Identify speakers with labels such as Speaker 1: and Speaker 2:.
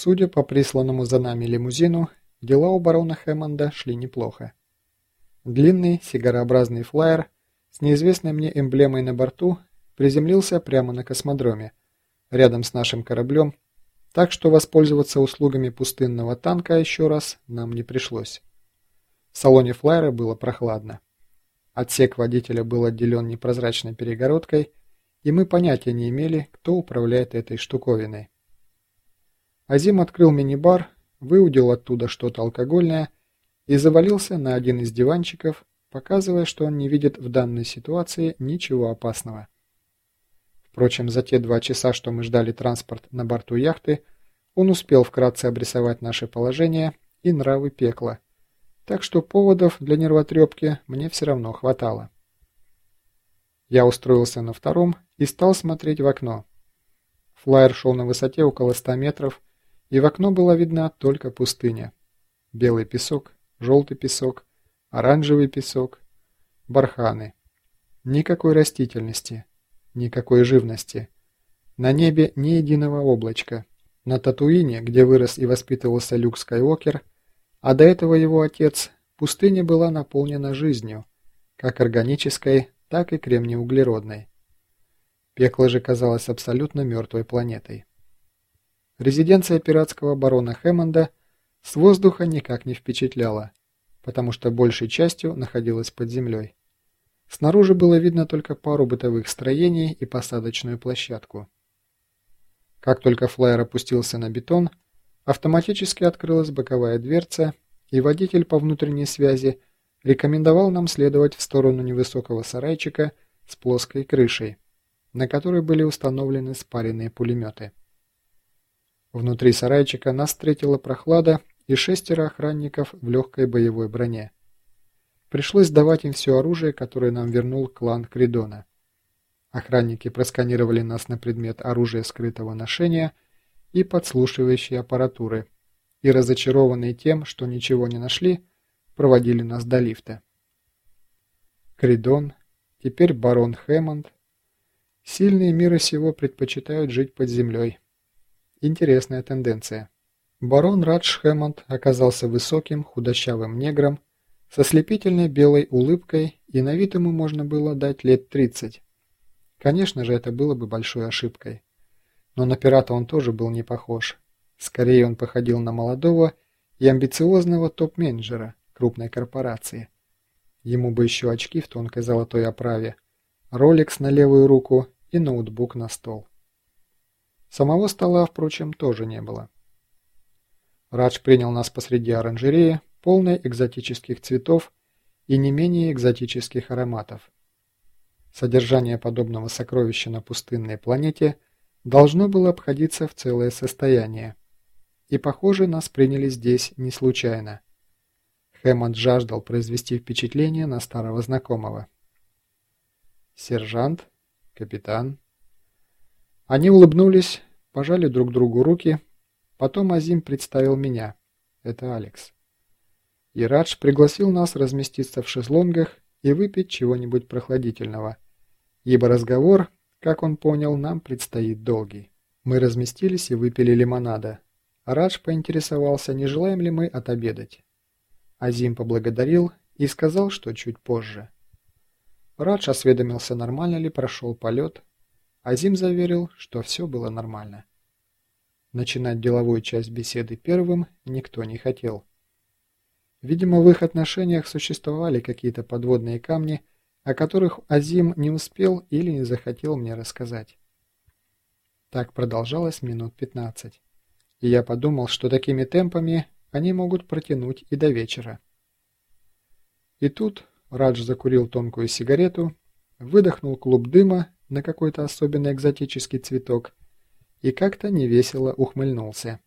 Speaker 1: Судя по присланному за нами лимузину, дела у барона Хэммонда шли неплохо. Длинный сигарообразный флайер с неизвестной мне эмблемой на борту приземлился прямо на космодроме, рядом с нашим кораблем, так что воспользоваться услугами пустынного танка еще раз нам не пришлось. В салоне флайера было прохладно. Отсек водителя был отделен непрозрачной перегородкой, и мы понятия не имели, кто управляет этой штуковиной. Азим открыл мини-бар, выудил оттуда что-то алкогольное и завалился на один из диванчиков, показывая, что он не видит в данной ситуации ничего опасного. Впрочем, за те два часа, что мы ждали транспорт на борту яхты, он успел вкратце обрисовать наше положение и нравы пекла, так что поводов для нервотрепки мне все равно хватало. Я устроился на втором и стал смотреть в окно. Флайер шел на высоте около 100 метров, и в окно была видна только пустыня. Белый песок, желтый песок, оранжевый песок, барханы. Никакой растительности, никакой живности. На небе ни единого облачка. На Татуине, где вырос и воспитывался Люк Скайуокер, а до этого его отец, пустыня была наполнена жизнью, как органической, так и кремниеуглеродной. Пекло же казалось абсолютно мертвой планетой. Резиденция пиратского барона Хэммонда с воздуха никак не впечатляла, потому что большей частью находилась под землей. Снаружи было видно только пару бытовых строений и посадочную площадку. Как только флайер опустился на бетон, автоматически открылась боковая дверца, и водитель по внутренней связи рекомендовал нам следовать в сторону невысокого сарайчика с плоской крышей, на которой были установлены спаренные пулеметы. Внутри сарайчика нас встретила прохлада и шестеро охранников в легкой боевой броне. Пришлось давать им все оружие, которое нам вернул клан Кридона. Охранники просканировали нас на предмет оружия скрытого ношения и подслушивающей аппаратуры, и разочарованные тем, что ничего не нашли, проводили нас до лифта. Кридон, теперь барон Хэммонд. Сильные мира сего предпочитают жить под землей. Интересная тенденция. Барон Радж Хэммонд оказался высоким, худощавым негром со слепительной белой улыбкой, и на вид ему можно было дать лет 30. Конечно же, это было бы большой ошибкой. Но на пирата он тоже был не похож. Скорее он походил на молодого и амбициозного топ-менеджера крупной корпорации. Ему бы еще очки в тонкой золотой оправе, роликс на левую руку и ноутбук на стол. Самого стола, впрочем, тоже не было. Радж принял нас посреди оранжереи, полной экзотических цветов и не менее экзотических ароматов. Содержание подобного сокровища на пустынной планете должно было обходиться в целое состояние. И, похоже, нас приняли здесь не случайно. Хэммонд жаждал произвести впечатление на старого знакомого. «Сержант? Капитан?» Они улыбнулись, пожали друг другу руки, потом Азим представил меня. Это Алекс. И Радж пригласил нас разместиться в шезлонгах и выпить чего-нибудь прохладительного, ибо разговор, как он понял, нам предстоит долгий. Мы разместились и выпили лимонада. Радж поинтересовался, не желаем ли мы отобедать. Азим поблагодарил и сказал, что чуть позже. Радж осведомился, нормально ли прошел полет, Азим заверил, что все было нормально. Начинать деловую часть беседы первым никто не хотел. Видимо, в их отношениях существовали какие-то подводные камни, о которых Азим не успел или не захотел мне рассказать. Так продолжалось минут пятнадцать. И я подумал, что такими темпами они могут протянуть и до вечера. И тут Радж закурил тонкую сигарету, выдохнул клуб дыма на какой-то особенно экзотический цветок и как-то невесело ухмыльнулся.